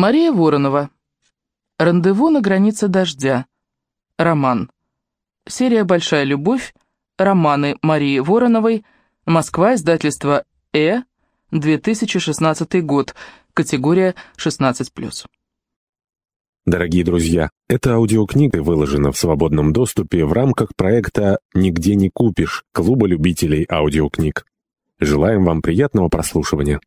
Мария Воронова. Рандеву на границе дождя. Роман. Серия «Большая любовь». Романы Марии Вороновой. Москва. Издательство «Э». 2016 год. Категория 16+. Дорогие друзья, эта аудиокнига выложена в свободном доступе в рамках проекта «Нигде не купишь» Клуба любителей аудиокниг. Желаем вам приятного прослушивания.